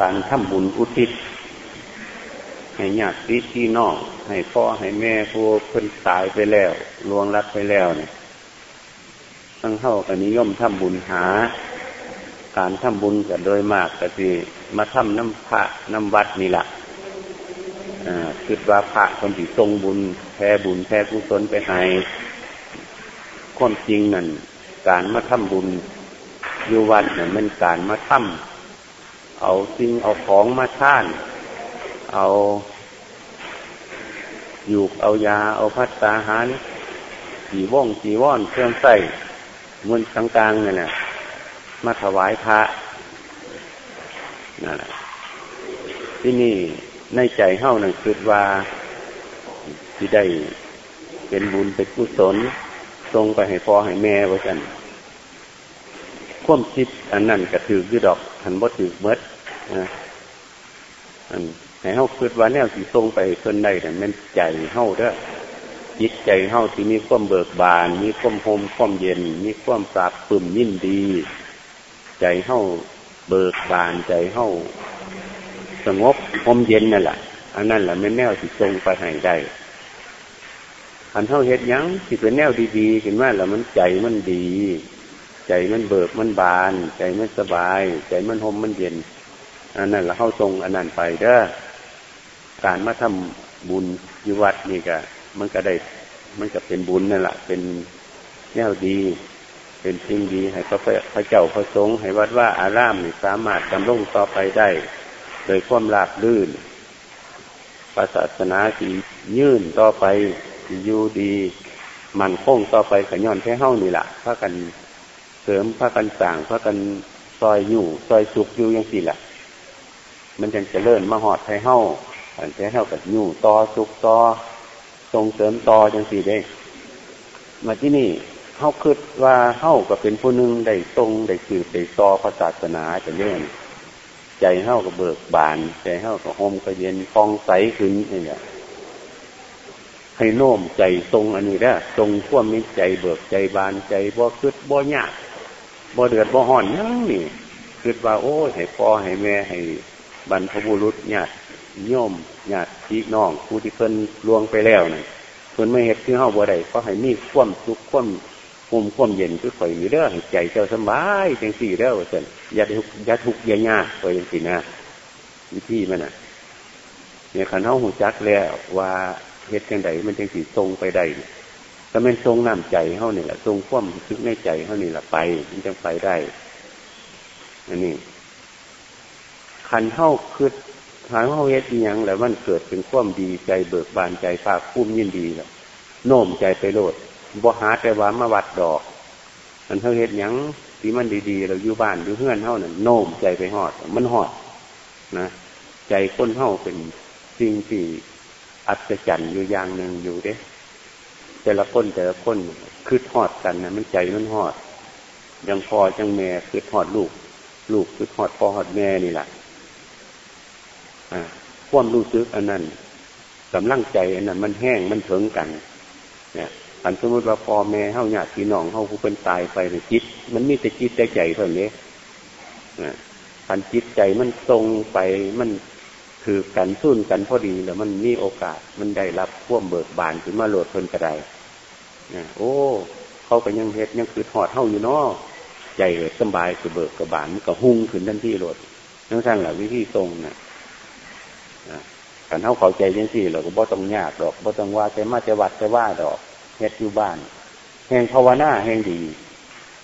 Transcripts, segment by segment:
การทำบุญอุทิศ ให้ญาติพี่น้อง ให้พ่อให้แม่ผู้เพิ่นตายไปแล้วลวงรักไปแล้วเนี่ยตั้งเข้ากันนิยมทำบุญหา การทำบุญกันโดยมากก็คือมาทำน้ำพระน้ำวัดนี่แหละคิดว่าพระคนที่ทรงบุญแพ้บุญแพ้กุศลไปให้ความจริงนั่นการมาทำบุญอยู่วัดเนี่ยมันการมาทำ เอาสิ่งเอาของมาท่าน เอาอยู่เอายา เอาพัดตาหารจีว่องจีว่อนเครื่องใส่เงินกลางๆเนี่ยนะมาถวายพระนั่นแหละที่นี่ในใจเฮ้านั่นคือว่าที่ได้เป็นบุญเป็นกุศลทรงไปให้พ่อให้แม่ไว้กัน ควมคิดอันนั้นก็ถือยืดดอกหันบ่ถือเมดนะอันให้เฮาคิดว่าแนวสิทรงไปเพิ่นได้แต่มันใจเฮาเด้อจิตใจเฮาที่มีความเบิกบาน มีความโฮมความเย็น มีความปราบปึ่มยินดี ใจเฮาเบิกบานใจเฮาสงบโฮมเย็นนั่นแหละอันนั้นแหละแม่แนวสิทรงไปให้ได้อันเท่าเฮ็ดยังสิเป็นแนวดีๆเห็นว่าแล้วมันใจมันดี ใจมันเบิกมันบาน ใจมันสบาย ใจมันหอมมันเย็นอันนั้นเราเข้าทรงอันนั้นไปเด้อการมาทำบุญยุวัดนี่ก็มันก็ได้ มันก็เป็นบุญนั่นแหละเป็นแนวดี เป็นสิ่งดี ให้พระพระเจ้าพระสงฆ์ให้วัดว่าอารามนี่สามารถดำรงต่อไปได้ โดยความราบลื่นศาสนาสียื่นต่อไปอยู่ดี มันคงต่อไปขย้อนแค่เฮ้านี่แหละพระกัน ริมพระกันสั่งพระกันซอยอยู่ซอยสุกอยู่ยังสี่แหละมันจะจะเลื่อนมาหอดไทเฮ้าอันแค่เฮ้ากับอยู่ต่อสุกต่อส่งเสริมต่อจังสี่ได้ มาที่นี่เฮ้าคิดว่าเฮ้าก็เป็นผู้หนึ่งได้ตรงได้คือได้ต่อพระศาสนาจะเลื่อนใจเฮ้าก็เบิกบาน ใจเฮ้าก็โฮมก็เย็นฟองใสขึ้นนี่แหละให้โน้มใจทรงอันนี้ได้ทรงข่วมิใจเบิกใจบานใจบ่คืดบ่ยาก บ่เดือดบ่ห่อนยังนี่คืดว่าโอ้ให้พ่อให้แม่ให้บรรพบุรุษญาติโยมญาติพี่น้องผู้ที่เพิ่นล่วงไปแล้วนี่เพิ่นไม่เห็นคือเฮาบ่ได้ก็ให้มีความสุขความภูมิความเย็นคือข่อยอยู่เด้อให้ใจเจ้าสบายจังสี่เด้อว่าซั่นอย่าทุกอย่าทุกข์อย่ายากไปจังสี่นะวิธีมันน่ะเนี่ยขันเฮาหูจักแล้วว่าเฮ็ดยังไงมันจึงสีทรงไปได้ ถ้ามันทรงน้ำใจเขานี่แหละทรงคว่ำซึกในใจเขานี่แหละไปมันจะไปได้อันนี้ขันเข้าคือทางเข้าเฮ็ดยังแล้วมันเกิดเป็นคว่ำดีใจเบิกบานใจภาคภูมิยินดีแล้วโน้มใจไปโลดบ่หาแต่ว่ามาวัดดอกอันเท่าเฮ็ดยังที่มันดีๆ เราอยู่บ้านอยู่เพื่อนเท่านั้นโน้มใจไปหอด มันหอดนะใจคนเท่าเป็นสิ่งที่อัศจรรย์อยู่อย่างหนึ่งอยู่เด้ แต่ละคนแต่ละคนคือทอดกันนะมันใจมันหอด ยังพอจังแม่คือทอดลูก ลูกคือทอดพ่อทอดแม่นี่แหละอ่าความรู้สึกอันนั้นกำลังใจอันนั้นมันแห้งมันเถึงกัน เนี่ยอันสมมติว่าพ่อแม่เฮาญาติพี่น้องเฮาผู้เป็นตายไปในจิต มันมีแต่จิตแต่ใจเท่านี้อันจิตใจมันตรงไปมัน คือกันสู้นกันพอดีแล้วมันมีโอกาสมันได้รับพ่วมเบิกบานขึ้นมาโหลดทนกระไดนะโอ้ เขาก็ยังเฮ็ดยังคือถอดเท่าอยู่เนาะใจสบายคือเบิกกระบานมันก็หุ่งขึ้นทันทีโหลดนั่งสร้างหลักวิธีทรงนะกันเท่าเขาใจยังสี่เราก็บ่ต้องยากดอกบ่ต้องว่าใจมาใจวัดใจว่าดอกเฮ็ดอยู่บ้านแห่งภาวนาแห่งดี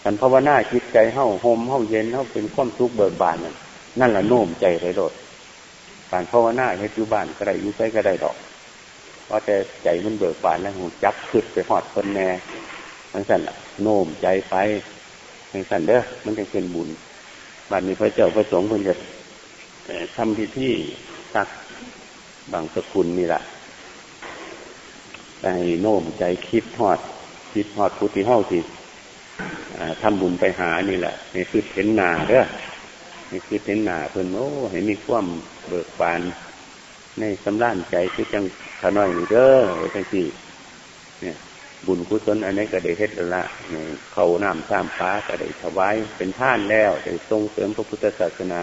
กันภาวนาจิตใจเท่าโฮมเท่าเย็นเท่าเป็นความทุกข์เบิกบานนั่นนั่นแหละโน้มใจไรโดด การภาวนาเฮ็ดอยู่บ้านก็ได้อยู่ใช้ก็ได้ดอกเพราะแต่ใจมันเบิกบานแล้วหูจับขึ้นไปหอดคนแน่ทั้งสั่นโน้มใจไปทั้งสั่นเด้อมันจะเป็นบุญบ้านนี้พระเจ้าพระสงฆ์เพิ่นจะทำพิธีสักบางสกุลนี่แหละไปโน้มใจคิดหอด คิดหอดพุทธิเฮ้าสิทำบุญไปหานี่แหละในคือเห็นนาเด้อ นี่คือเห็นหนาเพิ่นโอ้เห็นมีความเบิกบาน ในสำรานใจคือจังขน้อยนี่เด้อจังสี่เนี่ยบุญกุศลอันนี้ก็ได้เฮ็ดละเขาน้ำสามฟ้าก็ได้ถวายเป็นท่านแล้วได้ทรงเสริมพระพุทธศาสนา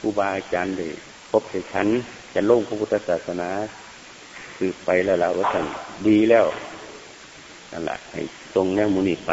ผู้รูบาอาจารย์เลยพบแต่ฉันจะล่งพระพุทธศาสนาคือไปแล้วล่ะว่าสันดีแล้วนั่นแหละให้ตรงแนวมุนีไป